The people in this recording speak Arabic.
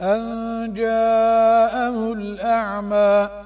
أن جاءه الأعمى